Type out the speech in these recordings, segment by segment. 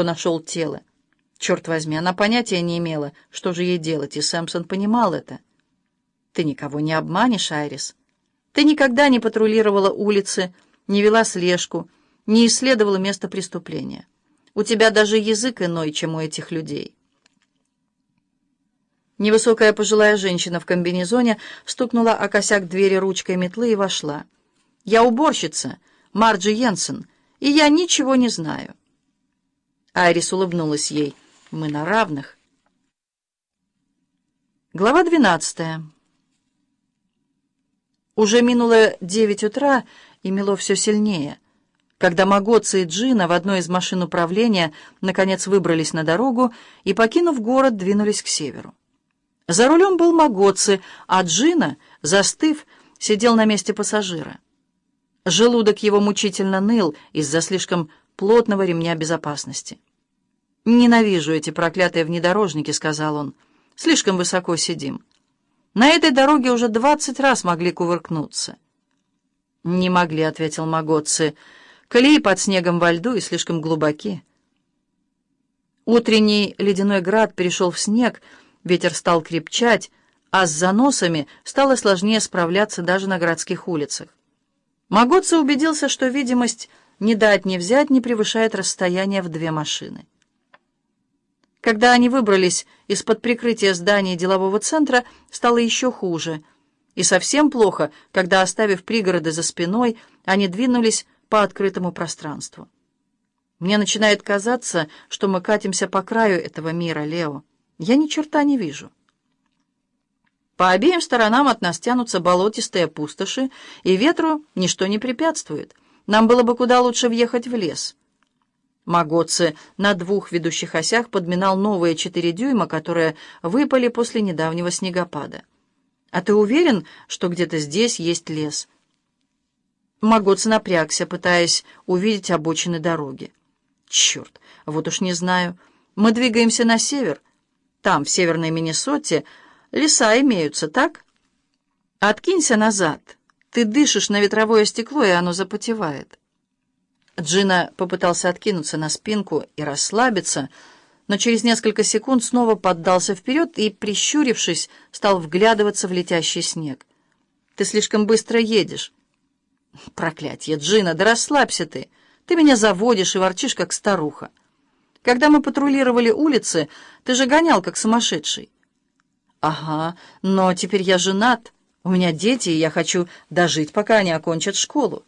кто нашел тело. Черт возьми, она понятия не имела, что же ей делать, и Сэмпсон понимал это. Ты никого не обманешь, Айрис. Ты никогда не патрулировала улицы, не вела слежку, не исследовала место преступления. У тебя даже язык иной, чем у этих людей. Невысокая пожилая женщина в комбинезоне стукнула о косяк двери ручкой метлы и вошла. «Я уборщица, Марджи Йенсен, и я ничего не знаю». Айрис улыбнулась ей. «Мы на равных». Глава двенадцатая. Уже минуло девять утра, и мело все сильнее. Когда Магоци и Джина в одной из машин управления наконец выбрались на дорогу и, покинув город, двинулись к северу. За рулем был Магоци, а Джина, застыв, сидел на месте пассажира. Желудок его мучительно ныл из-за слишком плотного ремня безопасности. «Ненавижу эти проклятые внедорожники», — сказал он. «Слишком высоко сидим. На этой дороге уже двадцать раз могли кувыркнуться». «Не могли», — ответил Магоци. «Колеи под снегом во льду и слишком глубоки». Утренний ледяной град перешел в снег, — Ветер стал крепчать, а с заносами стало сложнее справляться даже на городских улицах. Магоцци убедился, что видимость не дать не взять не превышает расстояние в две машины. Когда они выбрались из-под прикрытия здания делового центра, стало еще хуже. И совсем плохо, когда, оставив пригороды за спиной, они двинулись по открытому пространству. Мне начинает казаться, что мы катимся по краю этого мира, Лео. Я ни черта не вижу. По обеим сторонам от нас тянутся болотистые пустоши, и ветру ничто не препятствует. Нам было бы куда лучше въехать в лес. Магоци на двух ведущих осях подминал новые четыре дюйма, которые выпали после недавнего снегопада. «А ты уверен, что где-то здесь есть лес?» Магоци напрягся, пытаясь увидеть обочины дороги. «Черт, вот уж не знаю. Мы двигаемся на север». Там, в северной Миннесоте, леса имеются, так? Откинься назад. Ты дышишь на ветровое стекло, и оно запотевает. Джина попытался откинуться на спинку и расслабиться, но через несколько секунд снова поддался вперед и, прищурившись, стал вглядываться в летящий снег. «Ты слишком быстро едешь». «Проклятье, Джина, да расслабься ты! Ты меня заводишь и ворчишь, как старуха». Когда мы патрулировали улицы, ты же гонял, как сумасшедший. Ага, но теперь я женат, у меня дети, и я хочу дожить, пока они окончат школу.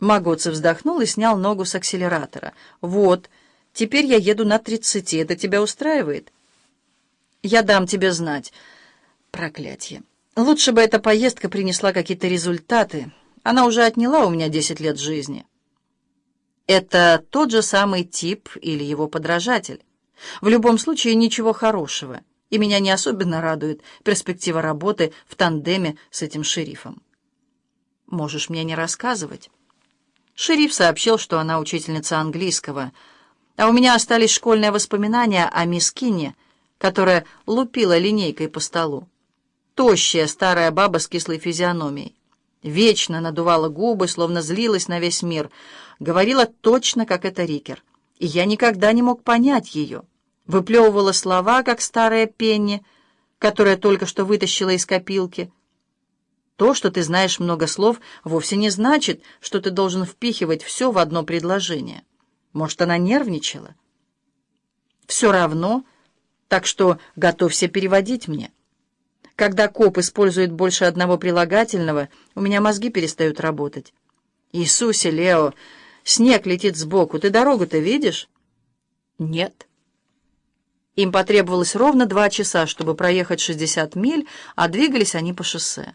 Магоцев вздохнул и снял ногу с акселератора. Вот, теперь я еду на тридцати, это тебя устраивает? Я дам тебе знать. Проклятье. Лучше бы эта поездка принесла какие-то результаты. Она уже отняла у меня десять лет жизни. Это тот же самый тип или его подражатель. В любом случае ничего хорошего, и меня не особенно радует перспектива работы в тандеме с этим шерифом. Можешь мне не рассказывать? Шериф сообщил, что она учительница английского, а у меня остались школьные воспоминания о мисс Кинне, которая лупила линейкой по столу. Тощая старая баба с кислой физиономией. Вечно надувала губы, словно злилась на весь мир — говорила точно, как это Рикер, и я никогда не мог понять ее. Выплевывала слова, как старая Пенни, которая только что вытащила из копилки. То, что ты знаешь много слов, вовсе не значит, что ты должен впихивать все в одно предложение. Может, она нервничала? Все равно, так что готовься переводить мне. Когда коп использует больше одного прилагательного, у меня мозги перестают работать. Иисусе, Лео, Снег летит сбоку. Ты дорогу-то видишь? Нет. Им потребовалось ровно два часа, чтобы проехать 60 миль, а двигались они по шоссе.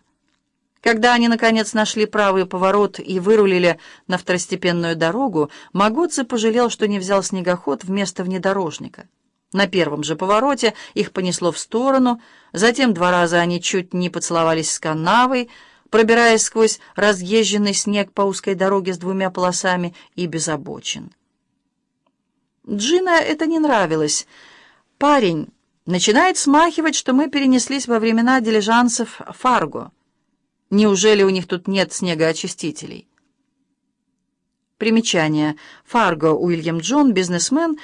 Когда они, наконец, нашли правый поворот и вырулили на второстепенную дорогу, Магоци пожалел, что не взял снегоход вместо внедорожника. На первом же повороте их понесло в сторону, затем два раза они чуть не поцеловались с канавой, пробираясь сквозь разъезженный снег по узкой дороге с двумя полосами и без обочин. Джина это не нравилось. «Парень начинает смахивать, что мы перенеслись во времена дилижансов Фарго. Неужели у них тут нет снегоочистителей?» Примечание. Фарго Уильям Джон, бизнесмен,